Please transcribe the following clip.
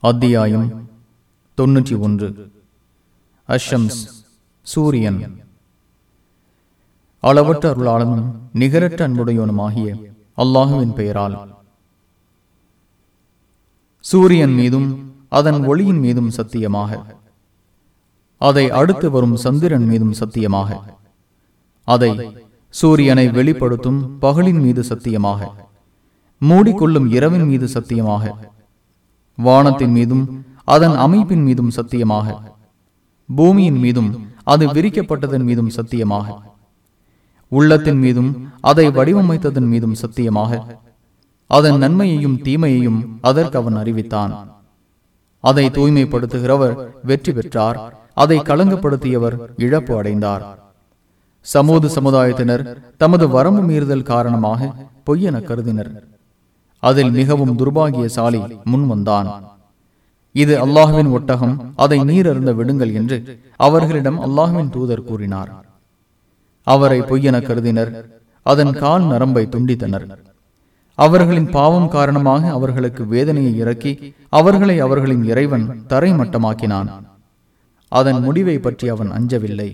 அத்தியாயம் தொன்னூற்றி ஒன்று. அஷம்ஸ் சூரியன். அளவற்ற அருளாளனும் நிகரற்ற அன்புடையவனுமாகிய அல்லாஹுவின் பெயரால். சூரியன் மீதும் அதன் ஒளியின் மீதும் சத்தியமாக. அதை அடுத்து வரும் சந்திரன் மீதும் சத்தியமாக. அதை சூரியனை வெளிப்படுத்தும் பகலின் மீது சத்தியமாக. மூடிக்கொள்ளும் இரவின் மீது சத்தியமாக. வானத்தின் மீதும் அதன் அமைப்பின் மீதும் சத்தியமாக. பூமியின் மீதும் அது விரிக்கப்பட்டதன் மீதும் சத்தியமாக. உள்ளத்தின் மீதும் அதை வடிவமைத்ததன் மீதும் சத்தியமாக. அதன் நன்மையையும் தீமையையும் அதற்கு அவன் அறிவித்தான். அதை தூய்மைப்படுத்துகிறவர் வெற்றி பெற்றார். அதை களங்கப்படுத்தியவர் இழப்பு அடைந்தார். சமூக சமுதாயத்தினர் தமது வரம்பு மீறுதல் காரணமாக பொய்யென கருதினர். அதில் மிகவும் துர்பாகியசாலி முன் வந்தான் இது அல்லாஹுவின் ஒட்டகம் அதை நீர் அருந்த விடுங்கள் என்று அவர்களிடம் அல்லாஹுவின் தூதர் கூறினார். அவரை பொய்யென கருதினர். அதன் கால் நரம்பை துண்டித்தனர். அவர்களின் பாவம் காரணமாக அவர்களுக்கு வேதனையை இறக்கி அவர்களை அவர்களின் இறைவன் தரைமட்டமாக்கினான். அதன் முடிவை பற்றி அவன் அஞ்சவில்லை.